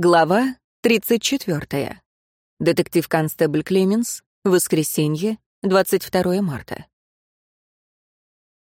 Глава 34. Детектив-констебль Клеменс. Воскресенье, 22 марта.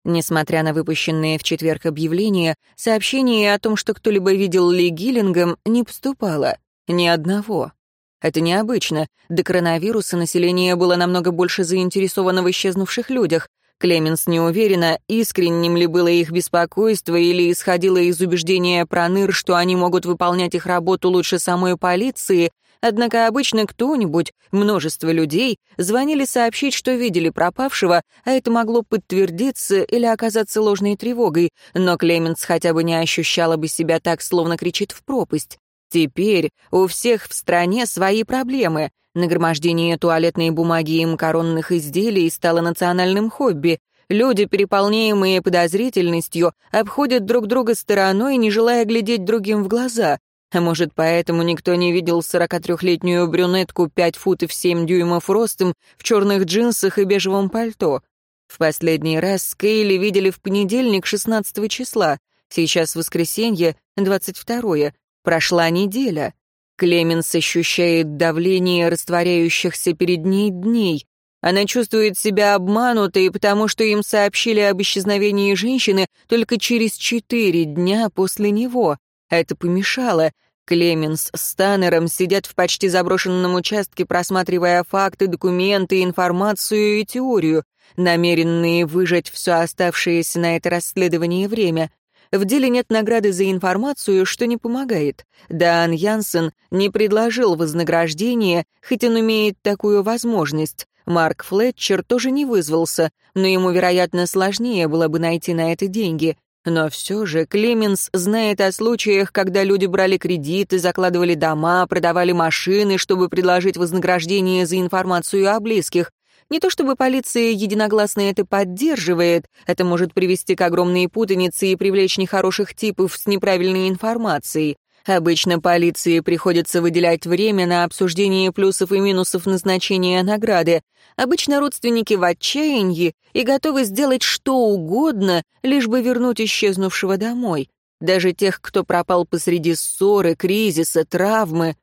Несмотря на выпущенные в четверг объявления, сообщение о том, что кто-либо видел Ли Гиллингом, не поступало. Ни одного. Это необычно. До коронавируса население было намного больше заинтересовано в исчезнувших людях. Клеменс не уверена, искренним ли было их беспокойство или исходило из убеждения Проныр, что они могут выполнять их работу лучше самой полиции, однако обычно кто-нибудь, множество людей, звонили сообщить, что видели пропавшего, а это могло подтвердиться или оказаться ложной тревогой, но Клеменс хотя бы не ощущала бы себя так, словно кричит в пропасть. Теперь у всех в стране свои проблемы. Нагромождение туалетной бумаги и макаронных изделий стало национальным хобби. Люди, переполняемые подозрительностью, обходят друг друга стороной, не желая глядеть другим в глаза. А может, поэтому никто не видел 43-летнюю брюнетку 5 футов 7 дюймов ростом в черных джинсах и бежевом пальто. В последний раз Кейли видели в понедельник 16 числа, сейчас воскресенье, 22 Прошла неделя. Клеменс ощущает давление растворяющихся перед ней дней. Она чувствует себя обманутой, потому что им сообщили об исчезновении женщины только через четыре дня после него. Это помешало. Клеменс с Таннером сидят в почти заброшенном участке, просматривая факты, документы, информацию и теорию, намеренные выжать все оставшееся на это расследование время. В деле нет награды за информацию, что не помогает. Дан Янсен не предложил вознаграждение, хоть он имеет такую возможность. Марк Флетчер тоже не вызвался, но ему, вероятно, сложнее было бы найти на это деньги. Но все же Клеменс знает о случаях, когда люди брали кредиты, закладывали дома, продавали машины, чтобы предложить вознаграждение за информацию о близких. Не то чтобы полиция единогласно это поддерживает, это может привести к огромной путанице и привлечь нехороших типов с неправильной информацией. Обычно полиции приходится выделять время на обсуждение плюсов и минусов назначения награды. Обычно родственники в отчаянии и готовы сделать что угодно, лишь бы вернуть исчезнувшего домой. Даже тех, кто пропал посреди ссоры, кризиса, травмы.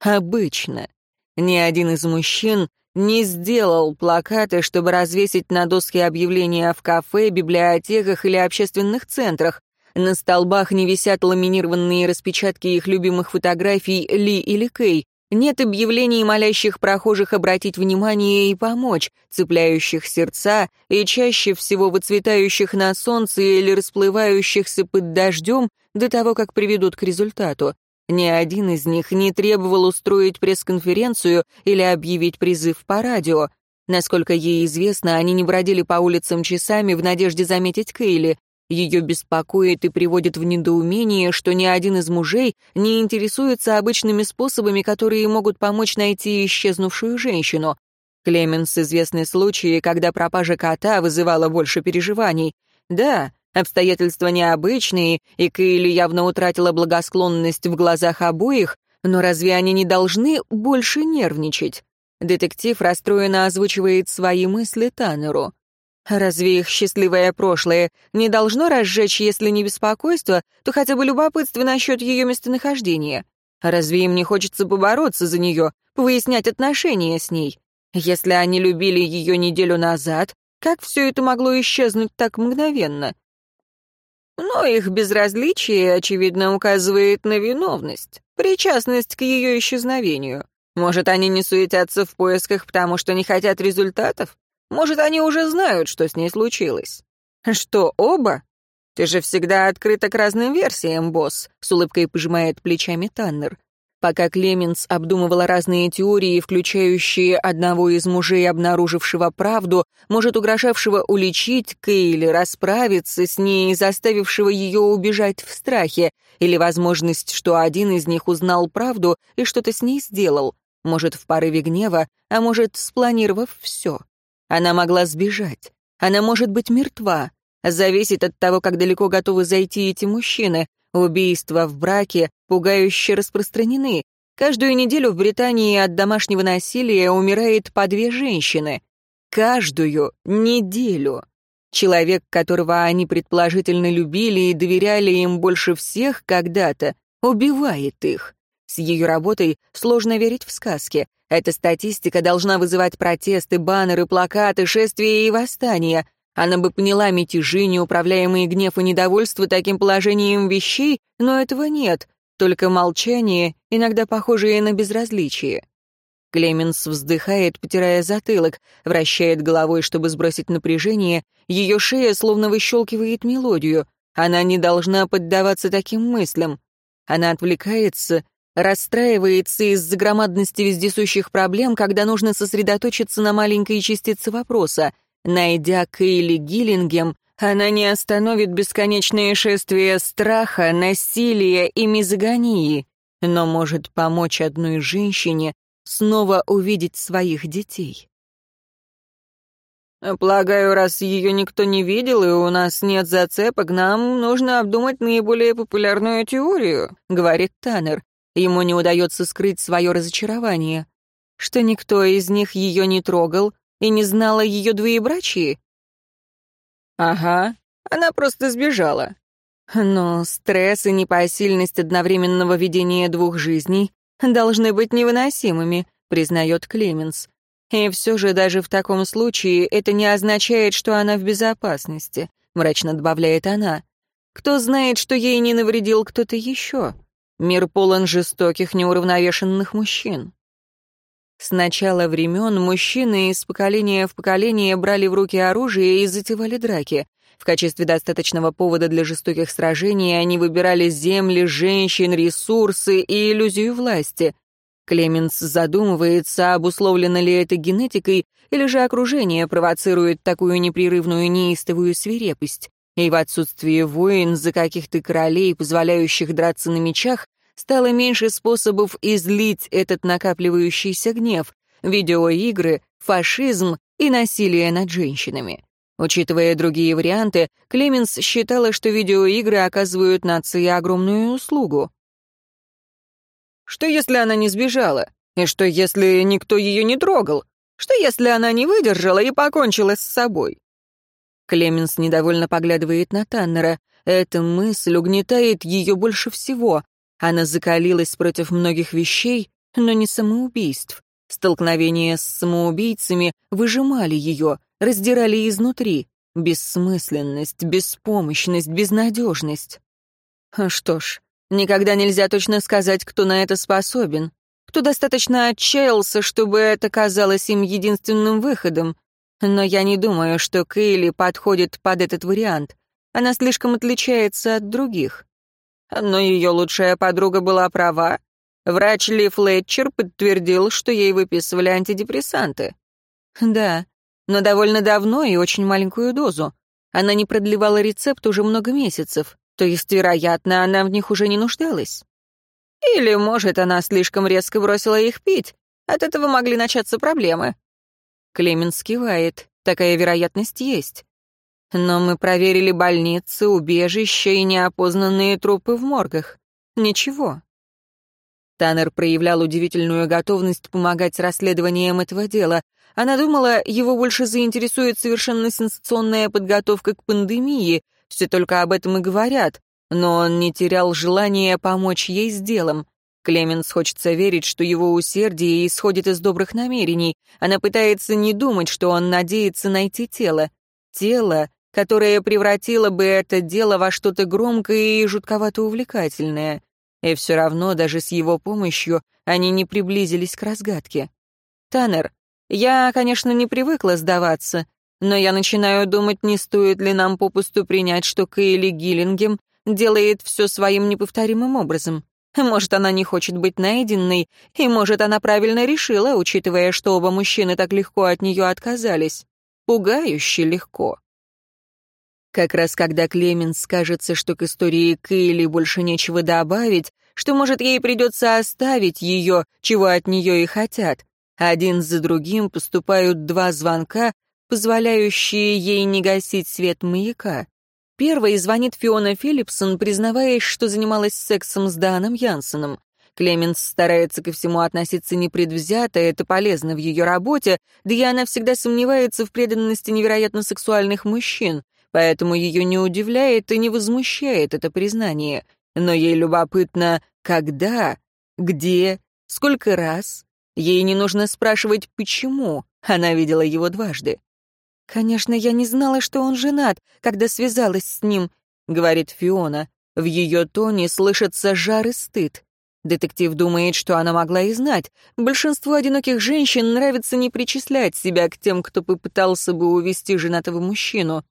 Обычно. Ни один из мужчин не сделал плакаты, чтобы развесить на доске объявления в кафе, библиотеках или общественных центрах. На столбах не висят ламинированные распечатки их любимых фотографий Ли или Кей. Нет объявлений, молящих прохожих обратить внимание и помочь, цепляющих сердца и чаще всего выцветающих на солнце или расплывающихся под дождем до того, как приведут к результату. Ни один из них не требовал устроить пресс-конференцию или объявить призыв по радио. Насколько ей известно, они не бродили по улицам часами в надежде заметить Кейли. Ее беспокоит и приводит в недоумение, что ни один из мужей не интересуется обычными способами, которые могут помочь найти исчезнувшую женщину. Клеменс известны случаи, когда пропажа кота вызывала больше переживаний. Да, Обстоятельства необычные, и Кейли явно утратила благосклонность в глазах обоих, но разве они не должны больше нервничать? Детектив расстроенно озвучивает свои мысли Таннеру. Разве их счастливое прошлое не должно разжечь, если не беспокойство, то хотя бы любопытство насчет ее местонахождения? Разве им не хочется побороться за нее, выяснять отношения с ней? Если они любили ее неделю назад, как все это могло исчезнуть так мгновенно? Но их безразличие, очевидно, указывает на виновность, причастность к ее исчезновению. Может, они не суетятся в поисках, потому что не хотят результатов? Может, они уже знают, что с ней случилось? Что, оба? Ты же всегда открыта к разным версиям, босс, с улыбкой пожимает плечами Таннер. Пока Клеменс обдумывала разные теории, включающие одного из мужей, обнаружившего правду, может, угрожавшего уличить Кейли, расправиться с ней, заставившего ее убежать в страхе, или возможность, что один из них узнал правду и что-то с ней сделал, может, в порыве гнева, а может, спланировав все. Она могла сбежать. Она может быть мертва. Зависит от того, как далеко готовы зайти эти мужчины. Убийства в браке пугающе распространены. Каждую неделю в Британии от домашнего насилия умирает по две женщины. Каждую неделю. Человек, которого они предположительно любили и доверяли им больше всех когда-то, убивает их. С ее работой сложно верить в сказки. Эта статистика должна вызывать протесты, баннеры, плакаты, шествия и восстания. Она бы поняла мятежи, неуправляемые гнев и недовольство таким положением вещей, но этого нет, только молчание, иногда похожее на безразличие. Клеменс вздыхает, потирая затылок, вращает головой, чтобы сбросить напряжение, ее шея словно выщелкивает мелодию. Она не должна поддаваться таким мыслям. Она отвлекается, расстраивается из-за громадности вездесущих проблем, когда нужно сосредоточиться на маленькой частице вопроса. Найдя Кейли Гиллингем, она не остановит бесконечное шествие страха, насилия и мизогонии, но может помочь одной женщине снова увидеть своих детей. «Полагаю, раз ее никто не видел и у нас нет зацепок, нам нужно обдумать наиболее популярную теорию», — говорит Таннер. Ему не удается скрыть свое разочарование. Что никто из них ее не трогал и не знала ее двоебрачии? «Ага, она просто сбежала». Но стресс и непосильность одновременного ведения двух жизней должны быть невыносимыми, признает Клеменс. И все же даже в таком случае это не означает, что она в безопасности, мрачно добавляет она. Кто знает, что ей не навредил кто-то еще? Мир полон жестоких, неуравновешенных мужчин. С начала времен мужчины из поколения в поколение брали в руки оружие и затевали драки. В качестве достаточного повода для жестоких сражений они выбирали земли, женщин, ресурсы и иллюзию власти. Клеменс задумывается, обусловлено ли это генетикой, или же окружение провоцирует такую непрерывную неистовую свирепость. И в отсутствие войн за каких-то королей, позволяющих драться на мечах, стало меньше способов излить этот накапливающийся гнев — видеоигры, фашизм и насилие над женщинами. Учитывая другие варианты, Клеменс считала, что видеоигры оказывают нации огромную услугу. Что если она не сбежала? И что если никто ее не трогал? Что если она не выдержала и покончила с собой? Клеменс недовольно поглядывает на Таннера. Эта мысль угнетает ее больше всего. Она закалилась против многих вещей, но не самоубийств. Столкновения с самоубийцами выжимали ее, раздирали изнутри. Бессмысленность, беспомощность, безнадежность. Что ж, никогда нельзя точно сказать, кто на это способен, кто достаточно отчаялся, чтобы это казалось им единственным выходом. Но я не думаю, что Кейли подходит под этот вариант. Она слишком отличается от других. Но ее лучшая подруга была права. Врач Ли Флетчер подтвердил, что ей выписывали антидепрессанты. Да, но довольно давно и очень маленькую дозу. Она не продлевала рецепт уже много месяцев, то есть, вероятно, она в них уже не нуждалась. Или, может, она слишком резко бросила их пить. От этого могли начаться проблемы. Клеменс кивает. Такая вероятность есть. Но мы проверили больницы, убежища и неопознанные трупы в моргах. Ничего. Таннер проявлял удивительную готовность помогать с расследованием этого дела. Она думала, его больше заинтересует совершенно сенсационная подготовка к пандемии, все только об этом и говорят, но он не терял желания помочь ей с делом. Клеменс хочется верить, что его усердие исходит из добрых намерений. Она пытается не думать, что он надеется найти тело. Тело, которое превратило бы это дело во что-то громкое и жутковато увлекательное. И все равно, даже с его помощью, они не приблизились к разгадке. «Таннер, я, конечно, не привыкла сдаваться, но я начинаю думать, не стоит ли нам попусту принять, что Кейли Гиллингем делает все своим неповторимым образом. Может, она не хочет быть найденной, и, может, она правильно решила, учитывая, что оба мужчины так легко от нее отказались. Пугающе легко. Как раз когда Клеменс скажется, что к истории Кейли больше нечего добавить, что, может, ей придется оставить ее, чего от нее и хотят. Один за другим поступают два звонка, позволяющие ей не гасить свет маяка. Первый звонит Фиона Филлипсон, признаваясь, что занималась сексом с Даном Янсеном. Клеменс старается ко всему относиться непредвзято, это полезно в ее работе, да и она всегда сомневается в преданности невероятно сексуальных мужчин поэтому ее не удивляет и не возмущает это признание. Но ей любопытно, когда, Где? Сколько раз? Ей не нужно спрашивать, почему. Она видела его дважды. «Конечно, я не знала, что он женат, когда связалась с ним», — говорит Фиона. В ее тоне слышится жар и стыд. Детектив думает, что она могла и знать. Большинству одиноких женщин нравится не причислять себя к тем, кто попытался бы увести женатого мужчину.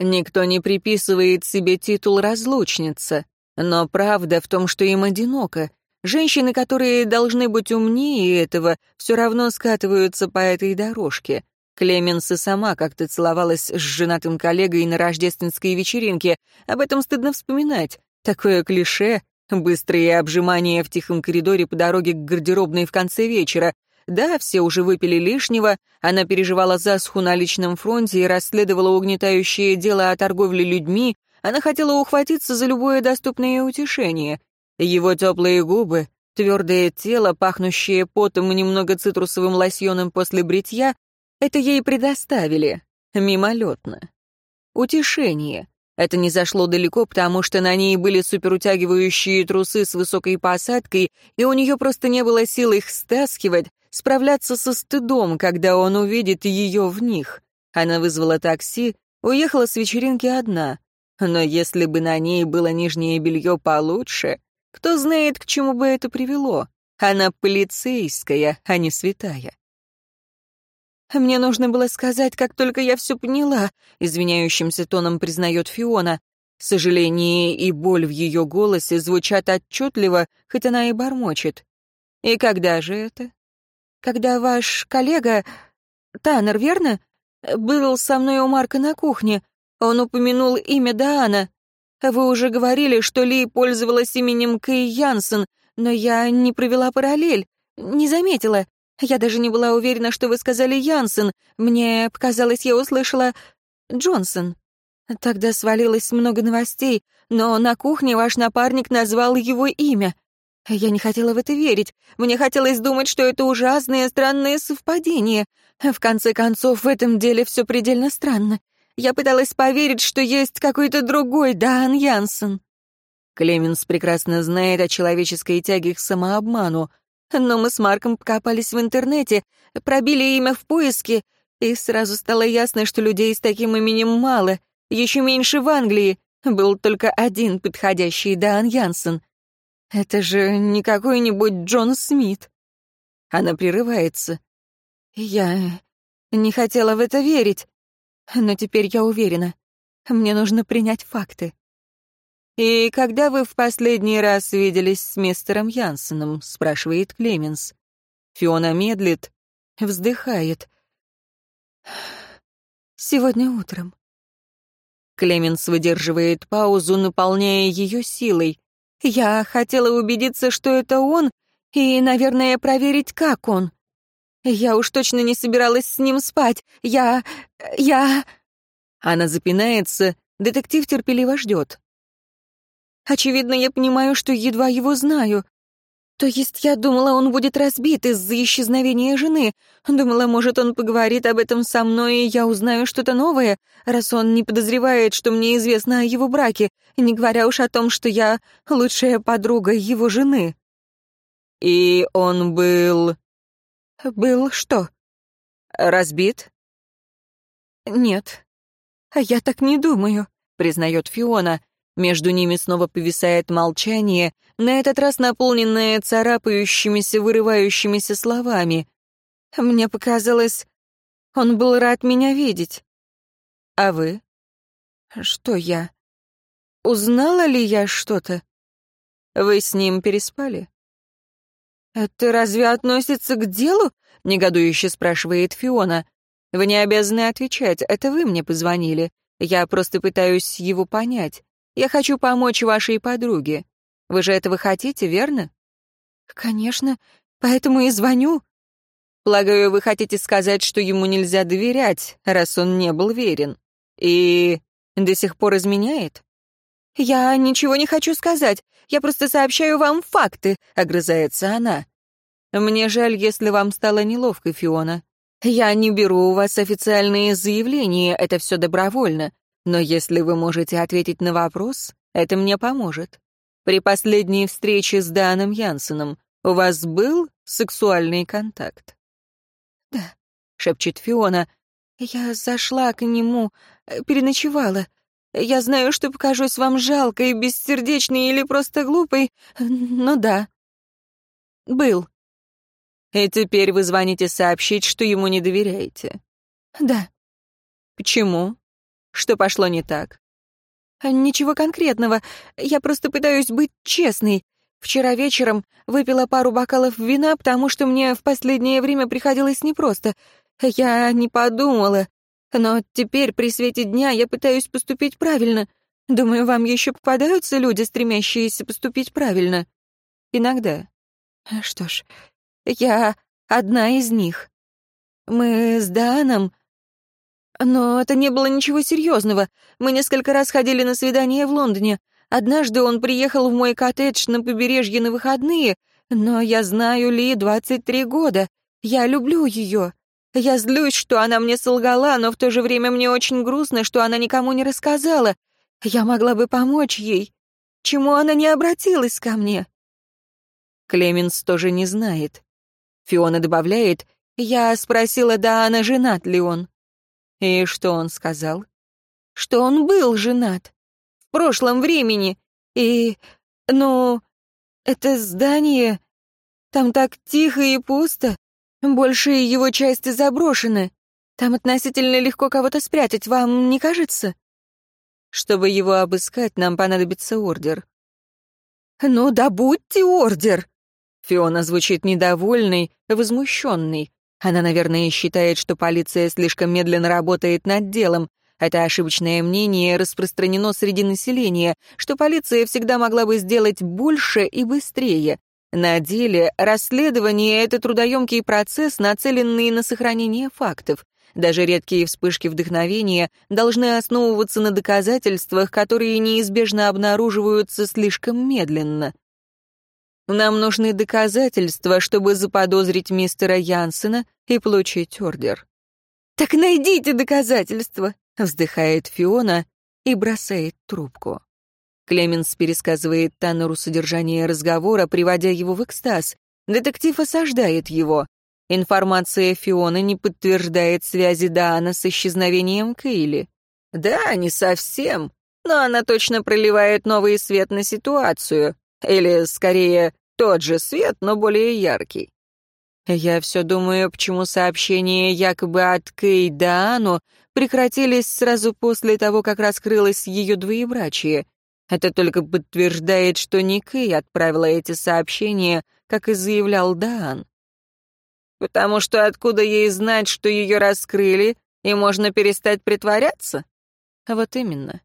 Никто не приписывает себе титул разлучница. Но правда в том, что им одиноко. Женщины, которые должны быть умнее этого, все равно скатываются по этой дорожке. Клеменс и сама как-то целовалась с женатым коллегой на рождественской вечеринке. Об этом стыдно вспоминать. Такое клише, быстрые обжимания в тихом коридоре по дороге к гардеробной в конце вечера. Да, все уже выпили лишнего, она переживала засуху на личном фронте и расследовала угнетающее дело о торговле людьми, она хотела ухватиться за любое доступное утешение. Его теплые губы, твердое тело, пахнущее потом и немного цитрусовым лосьоном после бритья, это ей предоставили, мимолетно. Утешение. Это не зашло далеко, потому что на ней были суперутягивающие трусы с высокой посадкой, и у нее просто не было сил их стаскивать, справляться со стыдом, когда он увидит ее в них. Она вызвала такси, уехала с вечеринки одна. Но если бы на ней было нижнее белье получше, кто знает, к чему бы это привело. Она полицейская, а не святая. «Мне нужно было сказать, как только я все поняла», — извиняющимся тоном признает Фиона. Сожаление и боль в ее голосе звучат отчетливо, хоть она и бормочет. «И когда же это?» «Когда ваш коллега, Таннер, верно? Был со мной у Марка на кухне. Он упомянул имя Даана. Вы уже говорили, что Ли пользовалась именем Кэй Янсен, но я не провела параллель, не заметила. Я даже не была уверена, что вы сказали Янсен. Мне показалось, я услышала Джонсон. Тогда свалилось много новостей, но на кухне ваш напарник назвал его имя. Я не хотела в это верить. Мне хотелось думать, что это ужасное, странное совпадение. В конце концов, в этом деле все предельно странно. Я пыталась поверить, что есть какой-то другой Дан Янсен. Клеменс прекрасно знает о человеческой тяге к самообману. Но мы с Марком покопались в интернете, пробили имя в поиске, и сразу стало ясно, что людей с таким именем мало, еще меньше в Англии. Был только один подходящий Дан Янсен. Это же не какой-нибудь Джон Смит. Она прерывается. Я не хотела в это верить, но теперь я уверена. Мне нужно принять факты. «И когда вы в последний раз виделись с мистером Янсеном?» — спрашивает Клеменс. Фиона медлит, вздыхает. «Сегодня утром». Клеменс выдерживает паузу, наполняя ее силой. «Я хотела убедиться, что это он, и, наверное, проверить, как он. Я уж точно не собиралась с ним спать. Я... я...» Она запинается, детектив терпеливо ждет. Очевидно, я понимаю, что едва его знаю. То есть я думала, он будет разбит из-за исчезновения жены. Думала, может, он поговорит об этом со мной, и я узнаю что-то новое, раз он не подозревает, что мне известно о его браке, не говоря уж о том, что я лучшая подруга его жены. И он был... Был что? Разбит? Нет. Я так не думаю, признает Фиона. Между ними снова повисает молчание, на этот раз наполненное царапающимися, вырывающимися словами. Мне показалось, он был рад меня видеть. А вы? Что я? Узнала ли я что-то? Вы с ним переспали? «Это разве относится к делу?» — негодующе спрашивает Фиона. «Вы не обязаны отвечать, это вы мне позвонили. Я просто пытаюсь его понять. Я хочу помочь вашей подруге. Вы же этого хотите, верно?» «Конечно, поэтому и звоню». «Полагаю, вы хотите сказать, что ему нельзя доверять, раз он не был верен. И до сих пор изменяет?» «Я ничего не хочу сказать. Я просто сообщаю вам факты», — огрызается она. «Мне жаль, если вам стало неловко, Фиона. Я не беру у вас официальные заявления, это все добровольно. Но если вы можете ответить на вопрос, это мне поможет. При последней встрече с Даном Янсеном У вас был сексуальный контакт?» «Да», — шепчет Фиона. «Я зашла к нему, э, переночевала. Я знаю, что покажусь вам жалкой, бессердечной или просто глупой, но да. Был». «И теперь вы звоните сообщить, что ему не доверяете?» «Да». «Почему? Что пошло не так?» «Ничего конкретного. Я просто пытаюсь быть честной. Вчера вечером выпила пару бокалов вина, потому что мне в последнее время приходилось непросто. Я не подумала. Но теперь при свете дня я пытаюсь поступить правильно. Думаю, вам еще попадаются люди, стремящиеся поступить правильно. Иногда. Что ж, я одна из них. Мы с Даном... Но это не было ничего серьезного. Мы несколько раз ходили на свидание в Лондоне. Однажды он приехал в мой коттедж на побережье на выходные, но я знаю Ли 23 года. Я люблю ее. Я злюсь, что она мне солгала, но в то же время мне очень грустно, что она никому не рассказала. Я могла бы помочь ей. Чему она не обратилась ко мне? Клеменс тоже не знает. Фиона добавляет, я спросила, да она женат ли он. И что он сказал? Что он был женат в прошлом времени. И, ну, это здание... Там так тихо и пусто. Большие его части заброшены. Там относительно легко кого-то спрятать, вам не кажется? Чтобы его обыскать, нам понадобится ордер. Ну, добудьте ордер. Фиона звучит недовольной, возмущенной. Она, наверное, считает, что полиция слишком медленно работает над делом. Это ошибочное мнение распространено среди населения, что полиция всегда могла бы сделать больше и быстрее. На деле расследование — это трудоемкий процесс, нацеленный на сохранение фактов. Даже редкие вспышки вдохновения должны основываться на доказательствах, которые неизбежно обнаруживаются слишком медленно. Нам нужны доказательства, чтобы заподозрить мистера Янсена и получить ордер. «Так найдите доказательства!» Вздыхает Фиона и бросает трубку. Клеменс пересказывает Таннеру содержание разговора, приводя его в экстаз. Детектив осаждает его. Информация Фионы не подтверждает связи Даана с исчезновением Кейли. Да, не совсем, но она точно проливает новый свет на ситуацию. Или, скорее, тот же свет, но более яркий. Я все думаю, почему сообщения якобы от Кей Даану прекратились сразу после того, как раскрылось ее двоебрачие. Это только подтверждает, что не Кей отправила эти сообщения, как и заявлял Даан. Потому что откуда ей знать, что ее раскрыли, и можно перестать притворяться? Вот именно.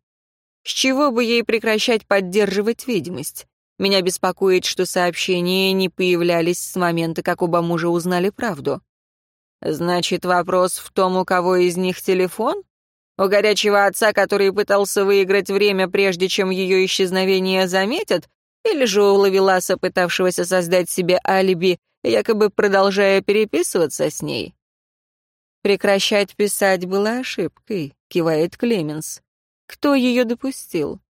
С чего бы ей прекращать поддерживать видимость? Меня беспокоит, что сообщения не появлялись с момента, как оба мужа узнали правду. Значит, вопрос в том, у кого из них телефон? У горячего отца, который пытался выиграть время, прежде чем ее исчезновение заметят? Или же у Лавеласа, пытавшегося создать себе алиби, якобы продолжая переписываться с ней? Прекращать писать было ошибкой, кивает Клеменс. Кто ее допустил?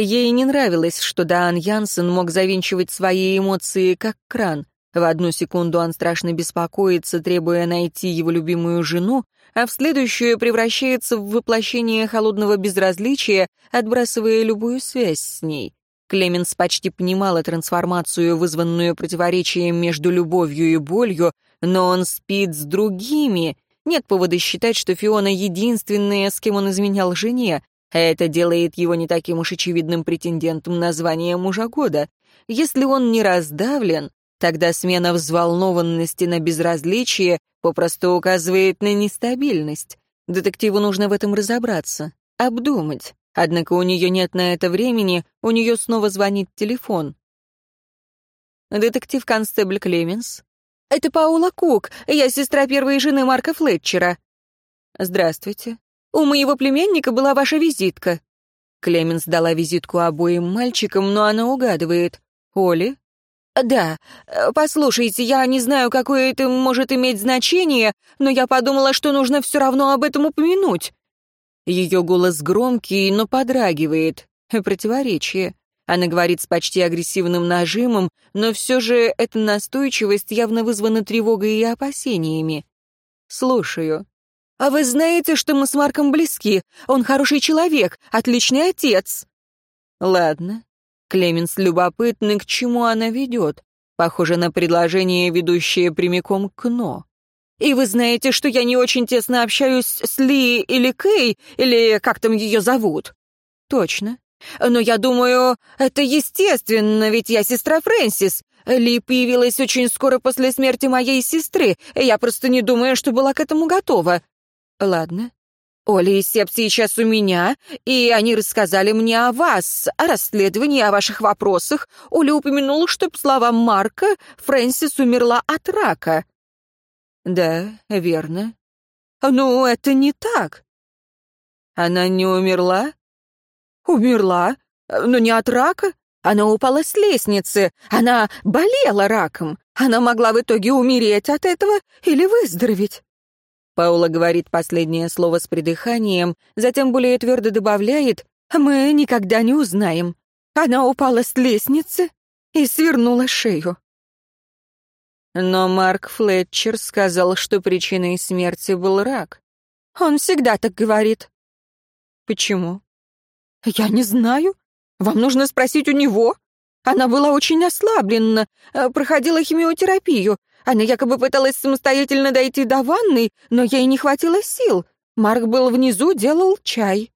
Ей не нравилось, что Даан Янсен мог завинчивать свои эмоции как кран. В одну секунду он страшно беспокоится, требуя найти его любимую жену, а в следующую превращается в воплощение холодного безразличия, отбрасывая любую связь с ней. Клеменс почти понимала трансформацию, вызванную противоречием между любовью и болью, но он спит с другими. Нет повода считать, что Фиона единственная, с кем он изменял жене. Это делает его не таким уж очевидным претендентом на звание мужа года. Если он не раздавлен, тогда смена взволнованности на безразличие попросту указывает на нестабильность. Детективу нужно в этом разобраться, обдумать. Однако у нее нет на это времени, у нее снова звонит телефон. Детектив-констебль Клеменс. «Это Паула Кук, я сестра первой жены Марка Флетчера». «Здравствуйте». У моего племянника была ваша визитка». Клеменс дала визитку обоим мальчикам, но она угадывает. «Оли?» «Да. Послушайте, я не знаю, какое это может иметь значение, но я подумала, что нужно все равно об этом упомянуть». Ее голос громкий, но подрагивает. Противоречие. Она говорит с почти агрессивным нажимом, но все же эта настойчивость явно вызвана тревогой и опасениями. «Слушаю». «А вы знаете, что мы с Марком близки? Он хороший человек, отличный отец». «Ладно». Клеменс любопытный, к чему она ведет. Похоже на предложение, ведущее прямиком к «но». «И вы знаете, что я не очень тесно общаюсь с Ли или Кей, или как там ее зовут?» «Точно. Но я думаю, это естественно, ведь я сестра Фрэнсис. Ли появилась очень скоро после смерти моей сестры. Я просто не думаю, что была к этому готова. Ладно. Оля и Сеп сейчас у меня, и они рассказали мне о вас, о расследовании, о ваших вопросах. Оля упомянула, что, по словам Марка, Фрэнсис умерла от рака. Да, верно. Ну, это не так. Она не умерла? Умерла, но не от рака. Она упала с лестницы. Она болела раком. Она могла в итоге умереть от этого или выздороветь. Паула говорит последнее слово с придыханием, затем более твердо добавляет «Мы никогда не узнаем». Она упала с лестницы и свернула шею. Но Марк Флетчер сказал, что причиной смерти был рак. Он всегда так говорит. Почему? «Я не знаю. Вам нужно спросить у него. Она была очень ослаблена, э, проходила химиотерапию. Она якобы пыталась самостоятельно дойти до ванной, но ей не хватило сил. Марк был внизу, делал чай».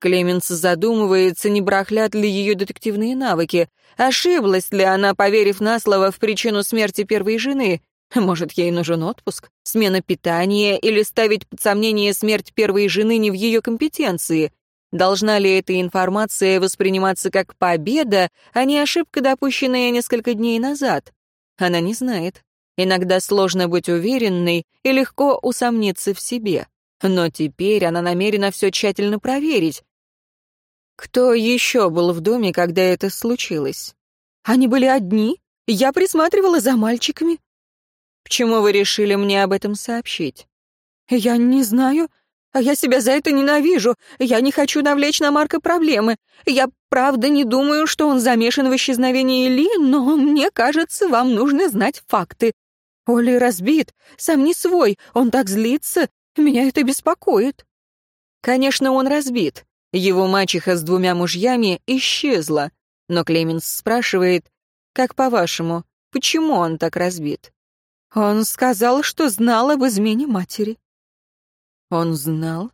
Клеменс задумывается, не брахлят ли ее детективные навыки. Ошиблась ли она, поверив на слово в причину смерти первой жены? Может, ей нужен отпуск, смена питания или ставить под сомнение смерть первой жены не в ее компетенции? Должна ли эта информация восприниматься как победа, а не ошибка, допущенная несколько дней назад? Она не знает. Иногда сложно быть уверенной и легко усомниться в себе. Но теперь она намерена все тщательно проверить. Кто еще был в доме, когда это случилось? Они были одни. Я присматривала за мальчиками. Почему вы решили мне об этом сообщить? Я не знаю. А я себя за это ненавижу. Я не хочу навлечь на Марка проблемы. Я правда не думаю, что он замешан в исчезновении Ли, но мне кажется, вам нужно знать факты. Оли разбит, сам не свой, он так злится, меня это беспокоит. Конечно, он разбит. Его мачеха с двумя мужьями исчезла. Но Клеменс спрашивает, как по-вашему, почему он так разбит? Он сказал, что знал об измене матери. Он знал?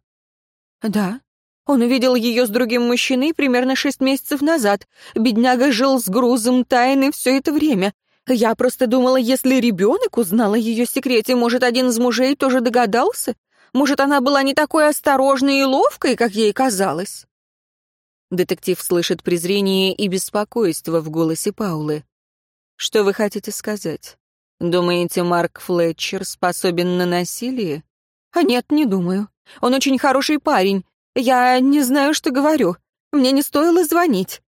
Да. Он увидел ее с другим мужчиной примерно шесть месяцев назад. Бедняга жил с грузом тайны все это время. Я просто думала, если ребенок узнал о ее секрете, может, один из мужей тоже догадался? Может, она была не такой осторожной и ловкой, как ей казалось? Детектив слышит презрение и беспокойство в голосе Паулы. «Что вы хотите сказать? Думаете, Марк Флетчер способен на насилие?» А «Нет, не думаю. Он очень хороший парень. Я не знаю, что говорю. Мне не стоило звонить».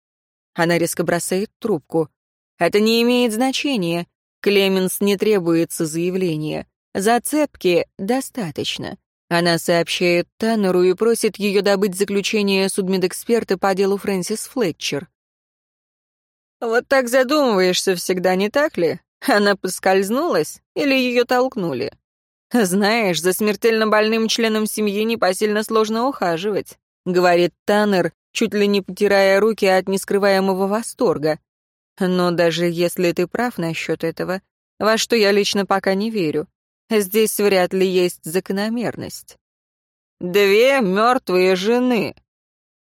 Она резко бросает трубку. «Это не имеет значения. Клеменс не требуется заявления. Зацепки достаточно». Она сообщает Таннеру и просит ее добыть заключение судмедэксперта по делу Фрэнсис Флетчер. «Вот так задумываешься всегда, не так ли? Она поскользнулась или ее толкнули? «Знаешь, за смертельно больным членом семьи непосильно сложно ухаживать», — говорит Таннер, чуть ли не потирая руки от нескрываемого восторга. «Но даже если ты прав насчет этого, во что я лично пока не верю, здесь вряд ли есть закономерность». «Две мертвые жены».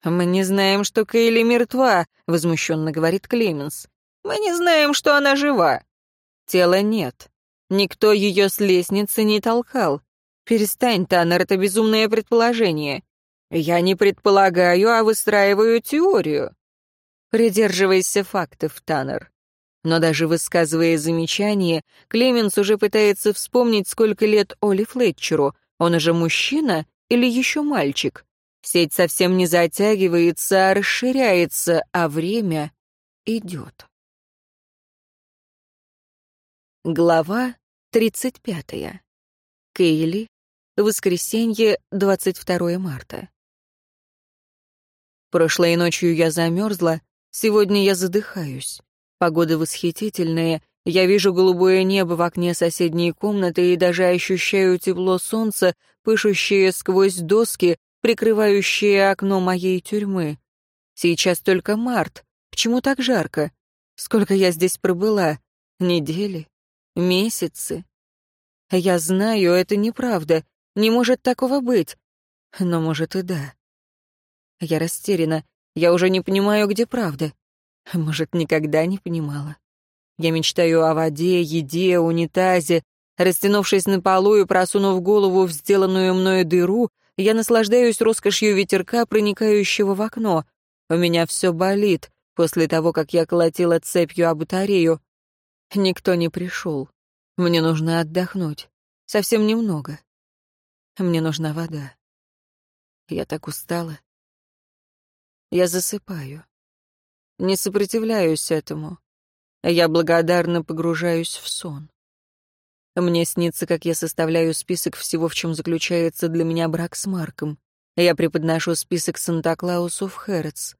«Мы не знаем, что Кейли мертва», — возмущенно говорит Клеменс. «Мы не знаем, что она жива». «Тела нет. Никто ее с лестницы не толкал. Перестань, Таннер, это безумное предположение. Я не предполагаю, а выстраиваю теорию. Придерживайся фактов, Таннер. Но даже высказывая замечание, Клеменс уже пытается вспомнить, сколько лет Оли Флетчеру. Он уже мужчина или еще мальчик? Сеть совсем не затягивается, а расширяется, а время идет. Глава 35. Кейли. Воскресенье, 22 марта. Прошлой ночью я замерзла, Сегодня я задыхаюсь. Погода восхитительная, я вижу голубое небо в окне соседней комнаты и даже ощущаю тепло солнца, пышущее сквозь доски, прикрывающие окно моей тюрьмы. Сейчас только март. Почему так жарко? Сколько я здесь пробыла? Недели? Месяцы? Я знаю, это неправда. Не может такого быть. Но может и да. Я растеряна. Я уже не понимаю, где правда. Может, никогда не понимала. Я мечтаю о воде, еде, унитазе. Растянувшись на полу и просунув голову в сделанную мною дыру, я наслаждаюсь роскошью ветерка, проникающего в окно. У меня все болит после того, как я колотила цепью об батарею. Никто не пришел. Мне нужно отдохнуть. Совсем немного. Мне нужна вода. Я так устала. Я засыпаю. Не сопротивляюсь этому. Я благодарно погружаюсь в сон. Мне снится, как я составляю список всего, в чем заключается для меня брак с Марком. Я преподношу список Санта-Клаусу в Хэротс.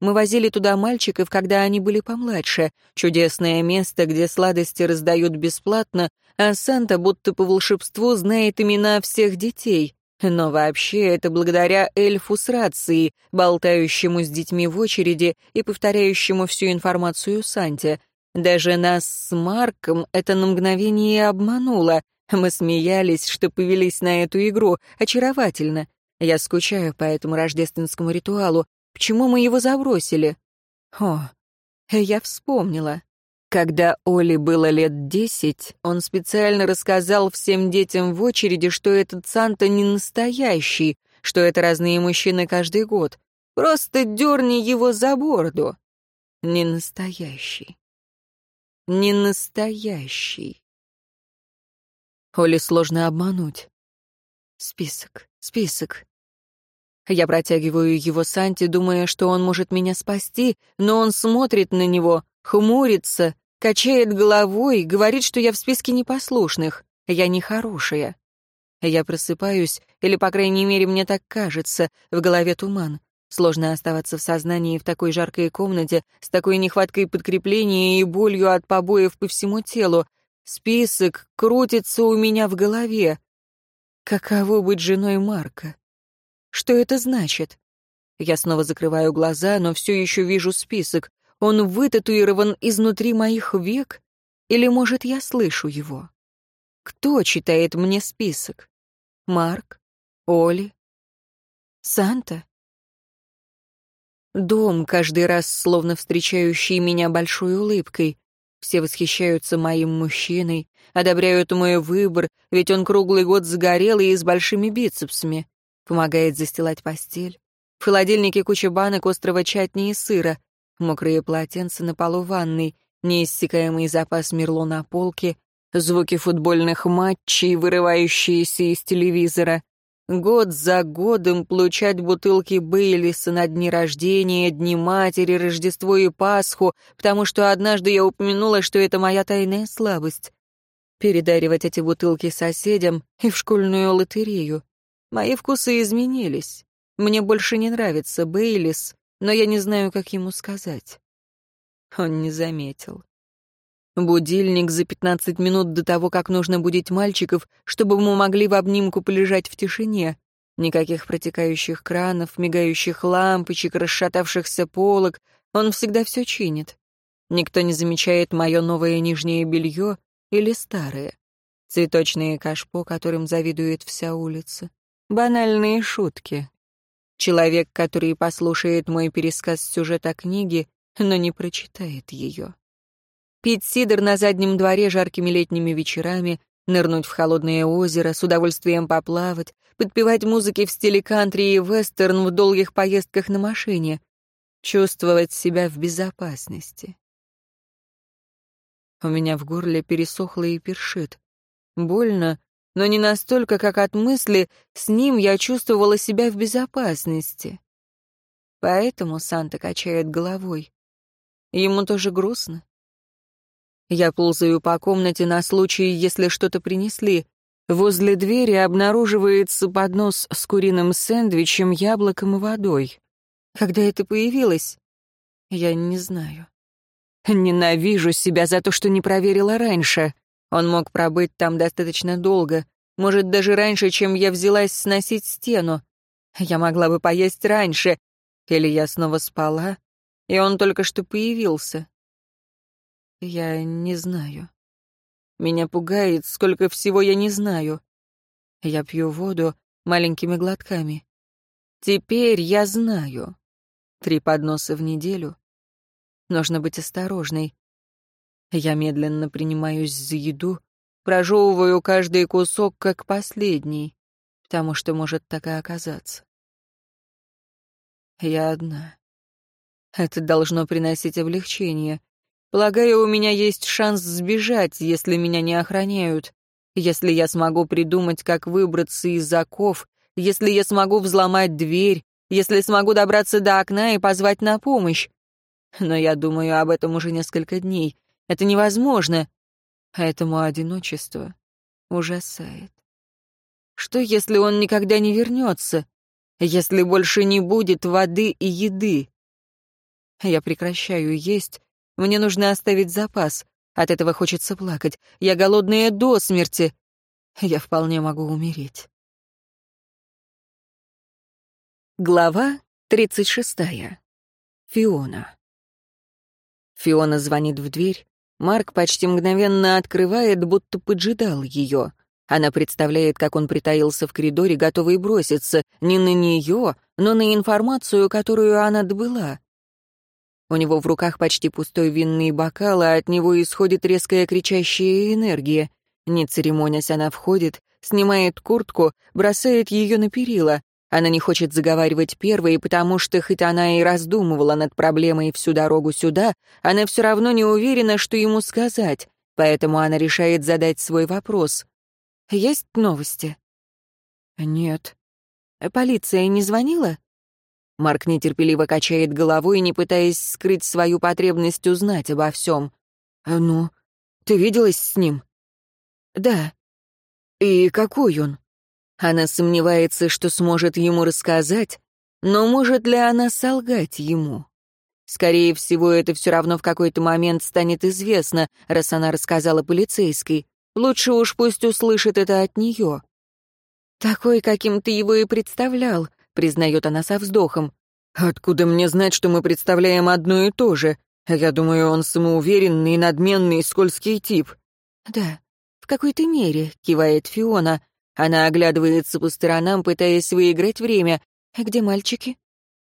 Мы возили туда мальчиков, когда они были помладше. Чудесное место, где сладости раздают бесплатно, а Санта будто по волшебству знает имена всех детей. Но вообще это благодаря эльфу с рацией, болтающему с детьми в очереди и повторяющему всю информацию Санте. Даже нас с Марком это на мгновение обмануло. Мы смеялись, что повелись на эту игру. Очаровательно. Я скучаю по этому рождественскому ритуалу. Почему мы его забросили? О, я вспомнила. Когда Оле было лет десять, он специально рассказал всем детям в очереди, что этот Санта не настоящий, что это разные мужчины каждый год. Просто дерни его за борду. Не настоящий. Не настоящий. Оле сложно обмануть. Список, список. Я протягиваю его Санте, думая, что он может меня спасти, но он смотрит на него, хмурится, качает головой, говорит, что я в списке непослушных, я нехорошая. Я просыпаюсь, или, по крайней мере, мне так кажется, в голове туман. Сложно оставаться в сознании в такой жаркой комнате, с такой нехваткой подкрепления и болью от побоев по всему телу. Список крутится у меня в голове. Каково быть женой Марка? Что это значит? Я снова закрываю глаза, но все еще вижу список. Он вытатуирован изнутри моих век? Или, может, я слышу его? Кто читает мне список? Марк? Оли? Санта? Дом, каждый раз словно встречающий меня большой улыбкой. Все восхищаются моим мужчиной, одобряют мой выбор, ведь он круглый год загорелый и с большими бицепсами помогает застилать постель. В холодильнике куча банок острого чатни и сыра, мокрые полотенца на полу ванной, неиссякаемый запас мерло на полке, звуки футбольных матчей, вырывающиеся из телевизора. Год за годом получать бутылки Бейлиса на дни рождения, дни матери, Рождество и Пасху, потому что однажды я упомянула, что это моя тайная слабость. Передаривать эти бутылки соседям и в школьную лотерею. Мои вкусы изменились. Мне больше не нравится Бейлис, но я не знаю, как ему сказать. Он не заметил. Будильник за пятнадцать минут до того, как нужно будить мальчиков, чтобы мы могли в обнимку полежать в тишине. Никаких протекающих кранов, мигающих лампочек, расшатавшихся полок. Он всегда все чинит. Никто не замечает мое новое нижнее белье или старое. Цветочные кашпо, которым завидует вся улица. Банальные шутки. Человек, который послушает мой пересказ сюжета книги, но не прочитает ее. Пить сидр на заднем дворе жаркими летними вечерами, нырнуть в холодное озеро, с удовольствием поплавать, подпевать музыки в стиле кантри и вестерн в долгих поездках на машине, чувствовать себя в безопасности. У меня в горле пересохло и першит. Больно, но не настолько, как от мысли, с ним я чувствовала себя в безопасности. Поэтому Санта качает головой. Ему тоже грустно. Я ползаю по комнате на случай, если что-то принесли. Возле двери обнаруживается поднос с куриным сэндвичем, яблоком и водой. Когда это появилось? Я не знаю. Ненавижу себя за то, что не проверила раньше. Он мог пробыть там достаточно долго, может, даже раньше, чем я взялась сносить стену. Я могла бы поесть раньше. Или я снова спала, и он только что появился. Я не знаю. Меня пугает, сколько всего я не знаю. Я пью воду маленькими глотками. Теперь я знаю. Три подноса в неделю. Нужно быть осторожной. Я медленно принимаюсь за еду, прожевываю каждый кусок как последний, потому что может так и оказаться. Я одна. Это должно приносить облегчение. Полагаю, у меня есть шанс сбежать, если меня не охраняют. Если я смогу придумать, как выбраться из оков, если я смогу взломать дверь, если смогу добраться до окна и позвать на помощь. Но я думаю об этом уже несколько дней. Это невозможно. Поэтому одиночество ужасает. Что, если он никогда не вернется? Если больше не будет воды и еды? Я прекращаю есть. Мне нужно оставить запас. От этого хочется плакать. Я голодная до смерти. Я вполне могу умереть. Глава тридцать шестая. Фиона. Фиона звонит в дверь. Марк почти мгновенно открывает, будто поджидал ее. Она представляет, как он притаился в коридоре, готовый броситься не на нее, но на информацию, которую она добыла. У него в руках почти пустой винный бокал, а от него исходит резкая кричащая энергия. Не церемонясь, она входит, снимает куртку, бросает ее на перила. Она не хочет заговаривать первой, потому что, хоть она и раздумывала над проблемой всю дорогу сюда, она все равно не уверена, что ему сказать, поэтому она решает задать свой вопрос. «Есть новости?» «Нет». «Полиция не звонила?» Марк нетерпеливо качает головой, не пытаясь скрыть свою потребность узнать обо всем. «А «Ну, ты виделась с ним?» «Да». «И какой он?» Она сомневается, что сможет ему рассказать, но может ли она солгать ему? Скорее всего, это все равно в какой-то момент станет известно, раз она рассказала полицейской. Лучше уж пусть услышит это от нее. «Такой, каким ты его и представлял», признает она со вздохом. «Откуда мне знать, что мы представляем одно и то же? Я думаю, он самоуверенный, надменный, скользкий тип». «Да, в какой-то мере», — кивает Фиона. Она оглядывается по сторонам, пытаясь выиграть время. «Где мальчики?»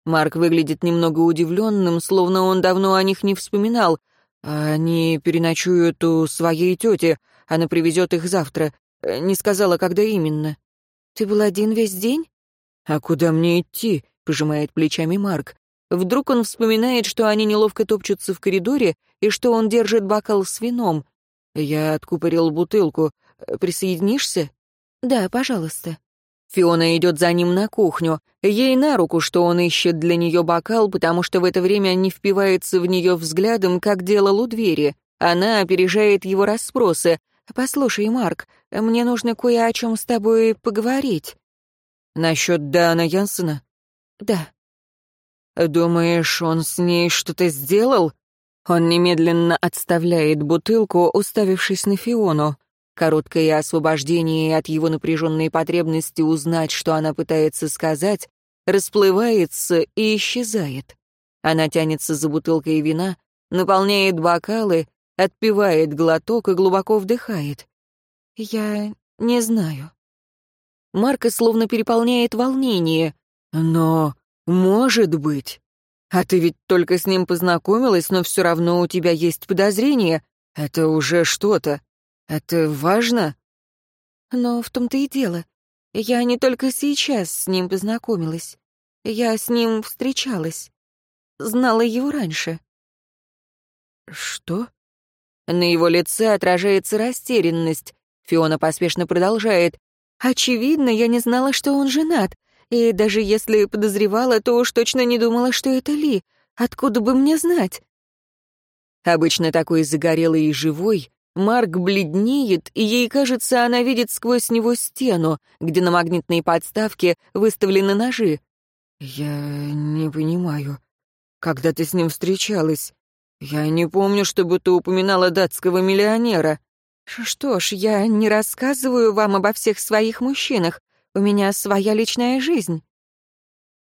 Марк выглядит немного удивленным, словно он давно о них не вспоминал. «Они переночуют у своей тети. Она привезет их завтра. Не сказала, когда именно». «Ты был один весь день?» «А куда мне идти?» — пожимает плечами Марк. Вдруг он вспоминает, что они неловко топчутся в коридоре и что он держит бокал с вином. «Я откупорил бутылку. Присоединишься?» «Да, пожалуйста». Фиона идет за ним на кухню. Ей на руку, что он ищет для нее бокал, потому что в это время не впивается в нее взглядом, как делал у двери. Она опережает его расспросы. «Послушай, Марк, мне нужно кое о чем с тобой поговорить». «Насчет Дана Янсена?» «Да». «Думаешь, он с ней что-то сделал?» Он немедленно отставляет бутылку, уставившись на Фиону. Короткое освобождение от его напряженной потребности узнать, что она пытается сказать, расплывается и исчезает. Она тянется за бутылкой вина, наполняет бокалы, отпивает глоток и глубоко вдыхает. «Я не знаю». Марка словно переполняет волнение. «Но, может быть. А ты ведь только с ним познакомилась, но все равно у тебя есть подозрения. Это уже что-то. Это важно?» «Но в том-то и дело. Я не только сейчас с ним познакомилась. Я с ним встречалась. Знала его раньше». «Что?» На его лице отражается растерянность. Фиона поспешно продолжает. Очевидно, я не знала, что он женат, и даже если подозревала, то уж точно не думала, что это Ли. Откуда бы мне знать? Обычно такой загорелый и живой, Марк бледнеет, и ей кажется, она видит сквозь него стену, где на магнитной подставке выставлены ножи. «Я не понимаю. когда ты с ним встречалась. Я не помню, чтобы ты упоминала датского миллионера». «Что ж, я не рассказываю вам обо всех своих мужчинах. У меня своя личная жизнь».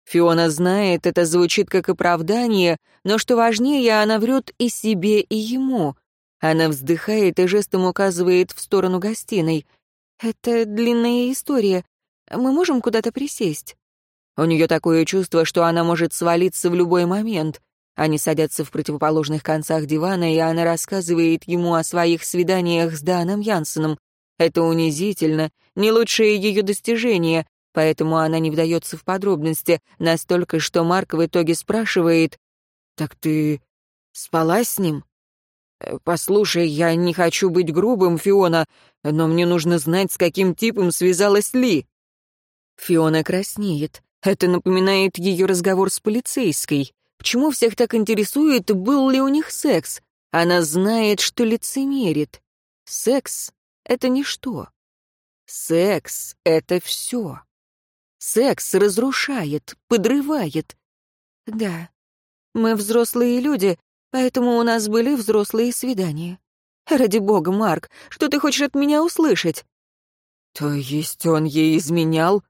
Фиона знает, это звучит как оправдание, но что важнее, она врет и себе, и ему. Она вздыхает и жестом указывает в сторону гостиной. «Это длинная история. Мы можем куда-то присесть?» У нее такое чувство, что она может свалиться в любой момент. Они садятся в противоположных концах дивана, и она рассказывает ему о своих свиданиях с Даном Янсеном. Это унизительно, не лучшее ее достижение, поэтому она не вдается в подробности, настолько, что Марк в итоге спрашивает, «Так ты спала с ним?» «Э, «Послушай, я не хочу быть грубым, Фиона, но мне нужно знать, с каким типом связалась Ли». Фиона краснеет. Это напоминает ее разговор с полицейской. Почему всех так интересует, был ли у них секс? Она знает, что лицемерит. Секс — это ничто. Секс — это все. Секс разрушает, подрывает. Да, мы взрослые люди, поэтому у нас были взрослые свидания. Ради бога, Марк, что ты хочешь от меня услышать? То есть он ей изменял?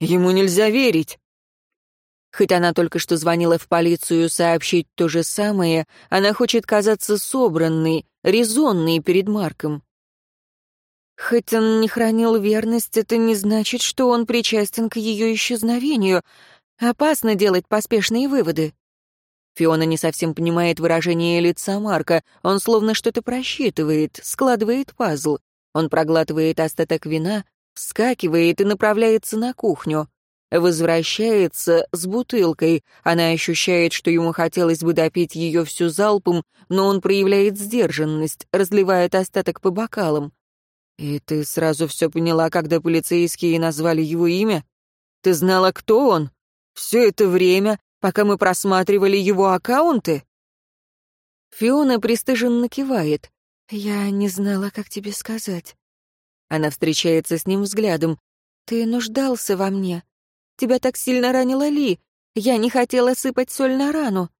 Ему нельзя верить. Хоть она только что звонила в полицию сообщить то же самое, она хочет казаться собранной, резонной перед Марком. Хоть он не хранил верность, это не значит, что он причастен к ее исчезновению. Опасно делать поспешные выводы. Фиона не совсем понимает выражение лица Марка. Он словно что-то просчитывает, складывает пазл. Он проглатывает остаток вина, вскакивает и направляется на кухню. Возвращается с бутылкой. Она ощущает, что ему хотелось бы допить ее всю залпом, но он проявляет сдержанность, разливает остаток по бокалам. «И ты сразу все поняла, когда полицейские назвали его имя? Ты знала, кто он? Все это время, пока мы просматривали его аккаунты?» Фиона пристыженно кивает. «Я не знала, как тебе сказать». Она встречается с ним взглядом. «Ты нуждался во мне. Тебя так сильно ранила Ли. Я не хотела сыпать соль на рану».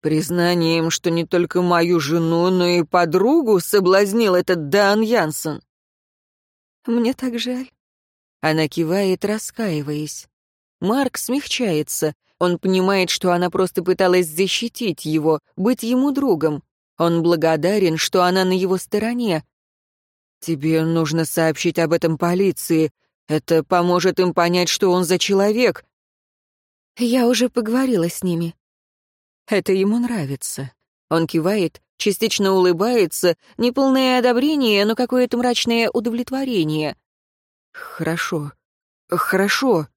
Признанием, что не только мою жену, но и подругу соблазнил этот Дан Янсен. Мне так жаль. Она кивает, раскаиваясь. Марк смягчается. Он понимает, что она просто пыталась защитить его, быть ему другом. Он благодарен, что она на его стороне. «Тебе нужно сообщить об этом полиции. Это поможет им понять, что он за человек». «Я уже поговорила с ними. Это ему нравится. Он кивает, частично улыбается, неполное одобрение, но какое-то мрачное удовлетворение. «Хорошо, хорошо».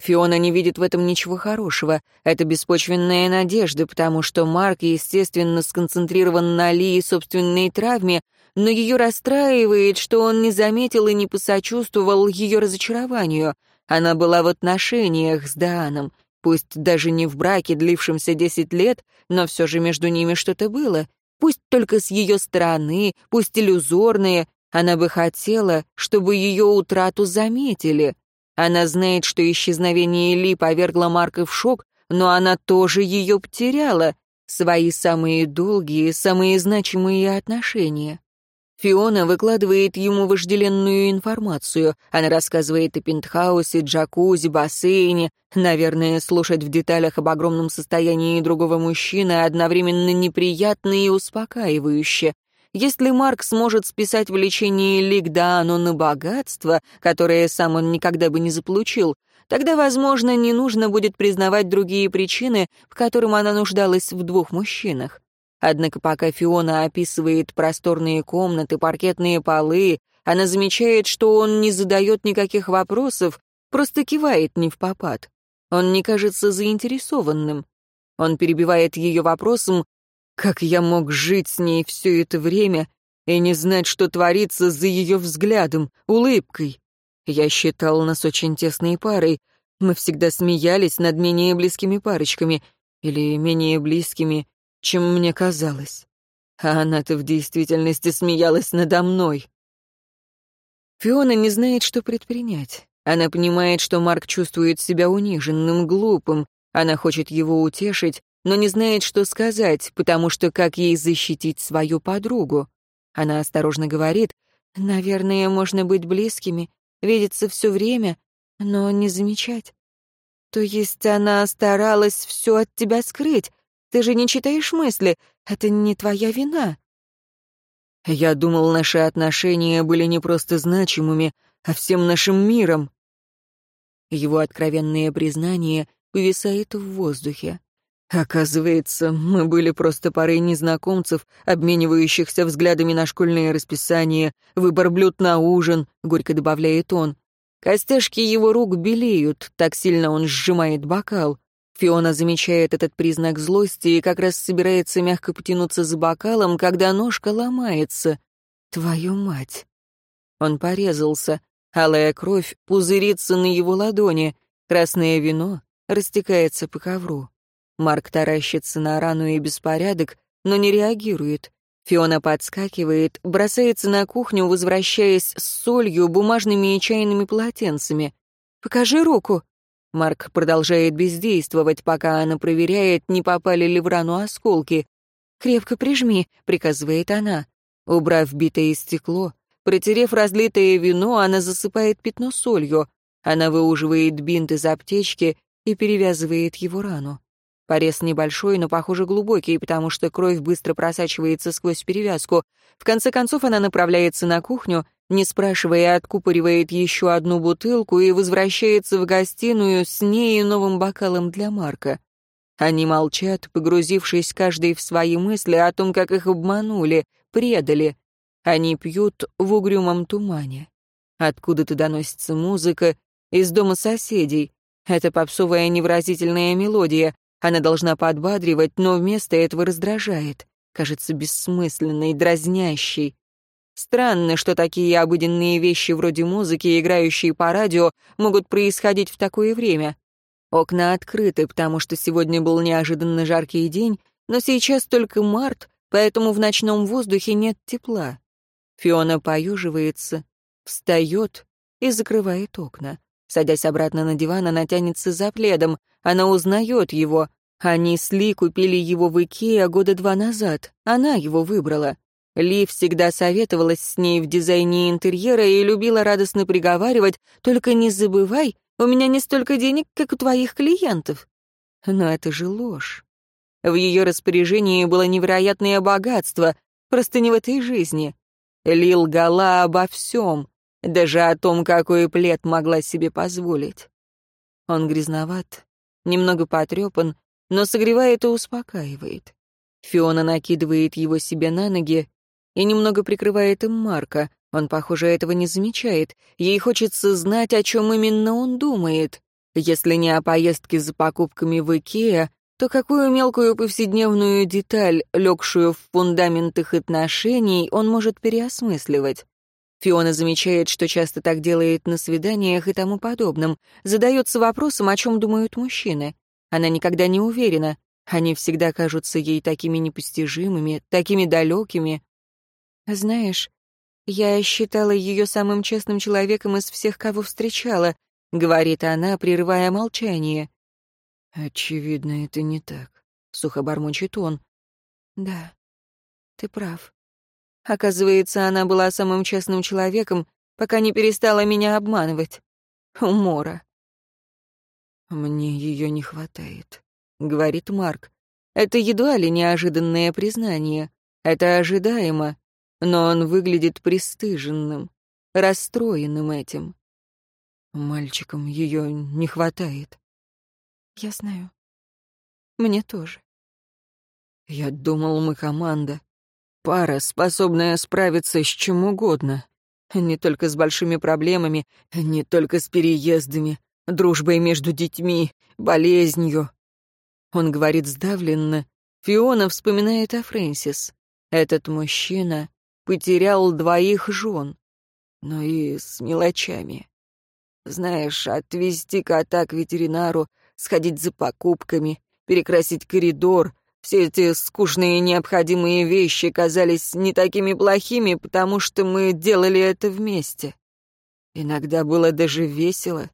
Фиона не видит в этом ничего хорошего. Это беспочвенная надежда, потому что Марк, естественно, сконцентрирован на Ли и собственной травме, но ее расстраивает, что он не заметил и не посочувствовал ее разочарованию. Она была в отношениях с Дааном, Пусть даже не в браке, длившемся десять лет, но все же между ними что-то было. Пусть только с ее стороны, пусть иллюзорные, она бы хотела, чтобы ее утрату заметили. Она знает, что исчезновение Ли повергло Марка в шок, но она тоже ее потеряла, свои самые долгие, самые значимые отношения. Фиона выкладывает ему вожделенную информацию. Она рассказывает о пентхаусе, джакузи, бассейне. Наверное, слушать в деталях об огромном состоянии другого мужчины одновременно неприятно и успокаивающе. Если Марк сможет списать влечение Лигдаану на богатство, которое сам он никогда бы не заполучил, тогда, возможно, не нужно будет признавать другие причины, в которых она нуждалась в двух мужчинах. Однако пока Фиона описывает просторные комнаты, паркетные полы, она замечает, что он не задает никаких вопросов, просто кивает не в попад. Он не кажется заинтересованным. Он перебивает ее вопросом, как я мог жить с ней все это время и не знать, что творится за ее взглядом, улыбкой. Я считал нас очень тесной парой. Мы всегда смеялись над менее близкими парочками или менее близкими, чем мне казалось. А она-то в действительности смеялась надо мной. Фиона не знает, что предпринять. Она понимает, что Марк чувствует себя униженным, глупым. Она хочет его утешить, но не знает, что сказать, потому что как ей защитить свою подругу. Она осторожно говорит, «Наверное, можно быть близкими, видеться все время, но не замечать. То есть она старалась все от тебя скрыть. Ты же не читаешь мысли, это не твоя вина». Я думал, наши отношения были не просто значимыми, а всем нашим миром. Его откровенное признание повисает в воздухе. Оказывается, мы были просто парой незнакомцев, обменивающихся взглядами на школьное расписание, выбор блюд на ужин, горько добавляет он. Костяшки его рук белеют, так сильно он сжимает бокал. Фиона замечает этот признак злости и как раз собирается мягко потянуться за бокалом, когда ножка ломается. Твою мать! Он порезался. Алая кровь пузырится на его ладони. Красное вино растекается по ковру. Марк таращится на рану и беспорядок, но не реагирует. Фиона подскакивает, бросается на кухню, возвращаясь с солью, бумажными и чайными полотенцами. «Покажи руку!» Марк продолжает бездействовать, пока она проверяет, не попали ли в рану осколки. «Крепко прижми», — приказывает она. Убрав битое стекло, протерев разлитое вино, она засыпает пятно солью. Она выуживает бинт из аптечки и перевязывает его рану. Порез небольшой, но, похоже, глубокий, потому что кровь быстро просачивается сквозь перевязку. В конце концов она направляется на кухню, не спрашивая, откупоривает еще одну бутылку и возвращается в гостиную с ней и новым бокалом для Марка. Они молчат, погрузившись каждый в свои мысли о том, как их обманули, предали. Они пьют в угрюмом тумане. Откуда-то доносится музыка, из дома соседей. Это попсовая невразительная мелодия. Она должна подбадривать, но вместо этого раздражает. Кажется бессмысленной, дразнящей. Странно, что такие обыденные вещи вроде музыки, играющие по радио, могут происходить в такое время. Окна открыты, потому что сегодня был неожиданно жаркий день, но сейчас только март, поэтому в ночном воздухе нет тепла. Фиона поюживается, встает и закрывает окна. Садясь обратно на диван, она тянется за пледом. Она узнает его. Они с Ли купили его в Икеа года два назад. Она его выбрала. Ли всегда советовалась с ней в дизайне интерьера и любила радостно приговаривать «Только не забывай, у меня не столько денег, как у твоих клиентов». Но это же ложь. В ее распоряжении было невероятное богатство, просто не в этой жизни. Ли лгала обо всем, даже о том, какой плед могла себе позволить. Он грязноват, немного потрепан, но согревает и успокаивает. Фиона накидывает его себе на ноги и немного прикрывает им Марка. Он, похоже, этого не замечает. Ей хочется знать, о чем именно он думает. Если не о поездке за покупками в Икеа, то какую мелкую повседневную деталь, легшую в фундамент их отношений, он может переосмысливать? Фиона замечает, что часто так делает на свиданиях и тому подобном, задается вопросом, о чем думают мужчины. Она никогда не уверена. Они всегда кажутся ей такими непостижимыми, такими далекими. «Знаешь, я считала ее самым честным человеком из всех, кого встречала», — говорит она, прерывая молчание. «Очевидно, это не так», — сухо бормочет он. «Да, ты прав. Оказывается, она была самым честным человеком, пока не перестала меня обманывать. Умора. «Мне ее не хватает», — говорит Марк. Это едва ли неожиданное признание. Это ожидаемо, но он выглядит пристыженным, расстроенным этим. Мальчикам ее не хватает. Я знаю. Мне тоже. Я думал, мы команда. Пара, способная справиться с чем угодно. Не только с большими проблемами, не только с переездами, дружбой между детьми, болезнью. Он говорит сдавленно. Фиона вспоминает о Фрэнсис. Этот мужчина потерял двоих жен, но и с мелочами. Знаешь, отвезти кота к ветеринару, сходить за покупками, перекрасить коридор, все эти скучные необходимые вещи казались не такими плохими, потому что мы делали это вместе. Иногда было даже весело.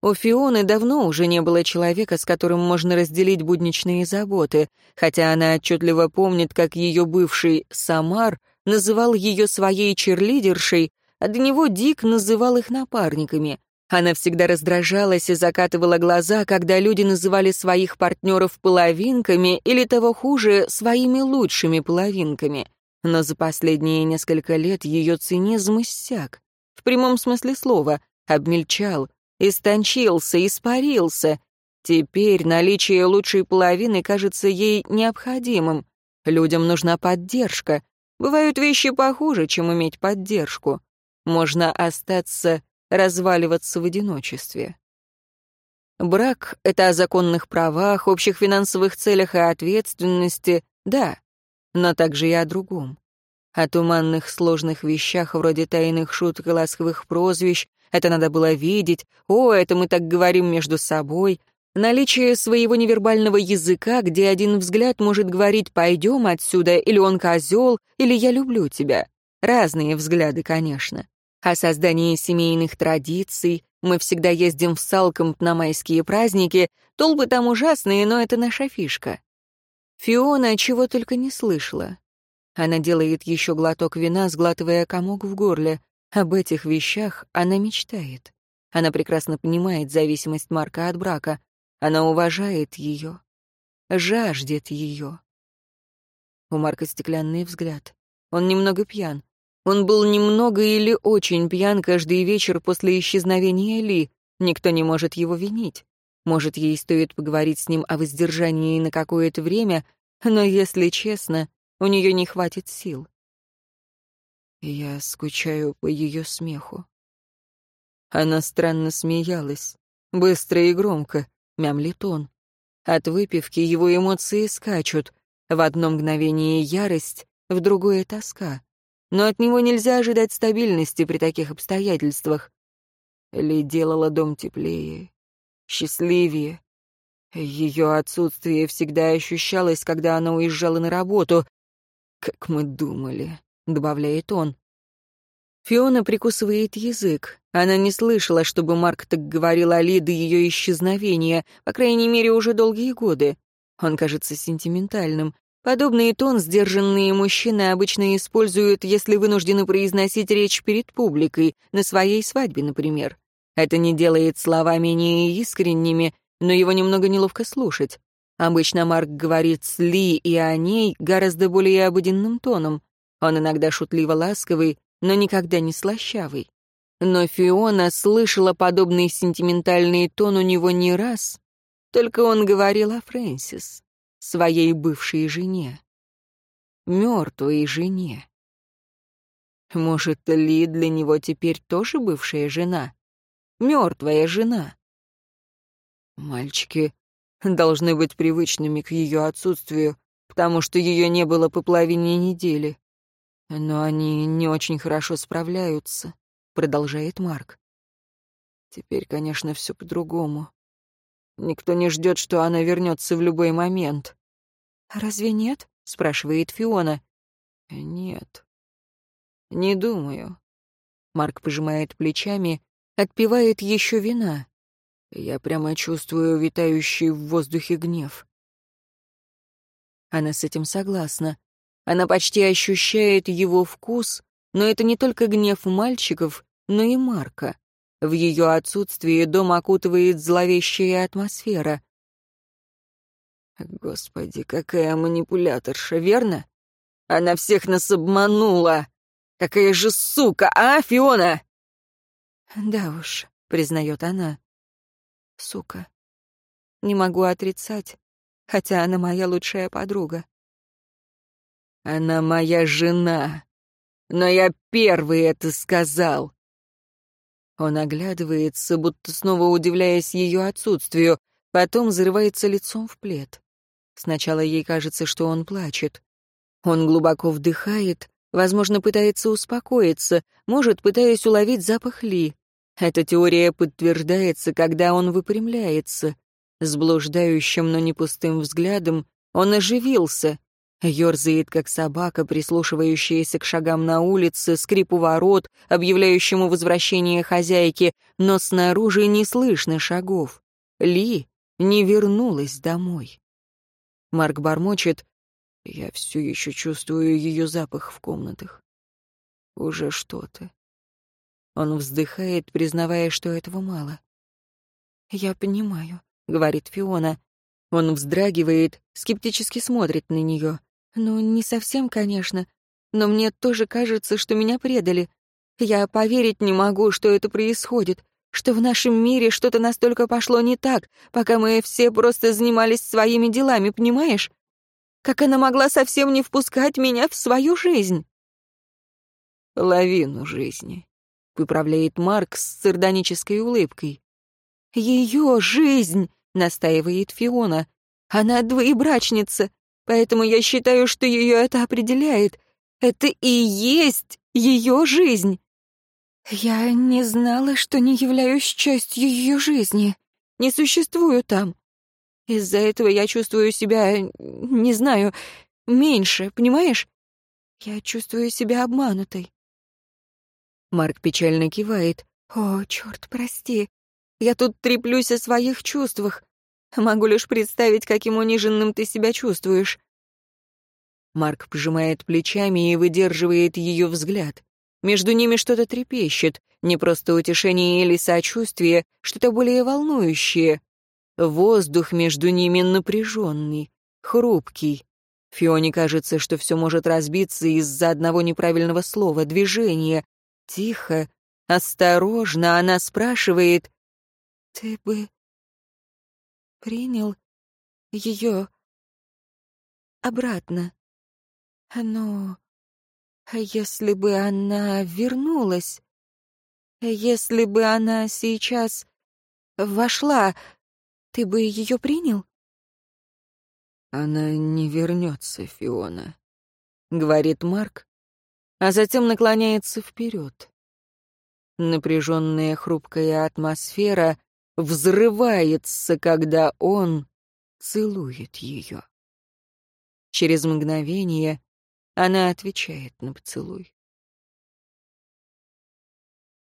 У Фионы давно уже не было человека, с которым можно разделить будничные заботы, хотя она отчетливо помнит, как ее бывший Самар называл ее своей черлидершей, а до него Дик называл их напарниками. Она всегда раздражалась и закатывала глаза, когда люди называли своих партнеров половинками или, того хуже, своими лучшими половинками. Но за последние несколько лет ее цинизм иссяк. В прямом смысле слова, обмельчал, истончился, испарился. Теперь наличие лучшей половины кажется ей необходимым. Людям нужна поддержка. Бывают вещи похуже, чем иметь поддержку. Можно остаться разваливаться в одиночестве. Брак — это о законных правах, общих финансовых целях и ответственности, да, но также и о другом. О туманных сложных вещах вроде тайных шуток и ласковых прозвищ, это надо было видеть, о, это мы так говорим между собой, наличие своего невербального языка, где один взгляд может говорить «пойдем отсюда», или «он козел», или «я люблю тебя». Разные взгляды, конечно о создании семейных традиций. Мы всегда ездим в Салкомп на майские праздники. Толпы там ужасные, но это наша фишка. Фиона чего только не слышала. Она делает еще глоток вина, сглатывая комок в горле. Об этих вещах она мечтает. Она прекрасно понимает зависимость Марка от брака. Она уважает ее, жаждет ее. У Марка стеклянный взгляд. Он немного пьян. Он был немного или очень пьян каждый вечер после исчезновения Ли. Никто не может его винить. Может, ей стоит поговорить с ним о воздержании на какое-то время, но, если честно, у нее не хватит сил. Я скучаю по ее смеху. Она странно смеялась, быстро и громко, мямлит он. От выпивки его эмоции скачут. В одно мгновение ярость, в другое тоска но от него нельзя ожидать стабильности при таких обстоятельствах. Ли делала дом теплее, счастливее. Ее отсутствие всегда ощущалось, когда она уезжала на работу. «Как мы думали», — добавляет он. Фиона прикусывает язык. Она не слышала, чтобы Марк так говорил о Ли до ее исчезновения, по крайней мере, уже долгие годы. Он кажется сентиментальным, Подобный тон сдержанные мужчины обычно используют, если вынуждены произносить речь перед публикой, на своей свадьбе, например. Это не делает слова менее искренними, но его немного неловко слушать. Обычно Марк говорит с Ли и о ней гораздо более обыденным тоном. Он иногда шутливо ласковый, но никогда не слащавый. Но Фиона слышала подобный сентиментальный тон у него не раз, только он говорил о Фрэнсис своей бывшей жене. Мертвой жене. Может, Ли для него теперь тоже бывшая жена? Мертвая жена. Мальчики должны быть привычными к ее отсутствию, потому что ее не было по половине недели. Но они не очень хорошо справляются, продолжает Марк. Теперь, конечно, все по-другому. Никто не ждет, что она вернется в любой момент. «Разве нет?» — спрашивает Фиона. «Нет. Не думаю». Марк пожимает плечами, отпивает еще вина. Я прямо чувствую витающий в воздухе гнев. Она с этим согласна. Она почти ощущает его вкус, но это не только гнев мальчиков, но и Марка. В ее отсутствии дом окутывает зловещая атмосфера. Господи, какая манипуляторша, верно? Она всех нас обманула. Какая же сука, а, Фиона? Да уж, признает она. Сука. Не могу отрицать, хотя она моя лучшая подруга. Она моя жена. Но я первый это сказал. Он оглядывается, будто снова удивляясь ее отсутствию, потом зарывается лицом в плед. Сначала ей кажется, что он плачет. Он глубоко вдыхает, возможно, пытается успокоиться, может, пытаясь уловить запах Ли. Эта теория подтверждается, когда он выпрямляется. С блуждающим, но не пустым взглядом он оживился. Ёрзает, как собака, прислушивающаяся к шагам на улице, скрипу ворот, объявляющему возвращение хозяйки, но снаружи не слышно шагов. Ли не вернулась домой. Марк бормочет. Я все еще чувствую ее запах в комнатах. Уже что-то. Он вздыхает, признавая, что этого мало. «Я понимаю», — говорит Фиона. Он вздрагивает, скептически смотрит на нее. «Ну, не совсем, конечно, но мне тоже кажется, что меня предали. Я поверить не могу, что это происходит, что в нашем мире что-то настолько пошло не так, пока мы все просто занимались своими делами, понимаешь? Как она могла совсем не впускать меня в свою жизнь?» «Лавину жизни», — выправляет Марк с сардонической улыбкой. «Ее жизнь!» — настаивает Фиона. «Она двоебрачница, поэтому я считаю, что ее это определяет. Это и есть ее жизнь!» «Я не знала, что не являюсь частью ее жизни. Не существую там. Из-за этого я чувствую себя, не знаю, меньше, понимаешь? Я чувствую себя обманутой». Марк печально кивает. «О, черт, прости. Я тут треплюсь о своих чувствах. Могу лишь представить, каким униженным ты себя чувствуешь». Марк пожимает плечами и выдерживает ее взгляд. Между ними что-то трепещет, не просто утешение или сочувствие, что-то более волнующее. Воздух между ними напряженный, хрупкий. Фионе кажется, что все может разбиться из-за одного неправильного слова, движения. Тихо, осторожно она спрашивает, ты бы принял ее обратно. Но если бы она вернулась, если бы она сейчас вошла, ты бы ее принял? Она не вернется, Фиона, говорит Марк, а затем наклоняется вперед. Напряженная хрупкая атмосфера взрывается, когда он целует ее. Через мгновение она отвечает на поцелуй.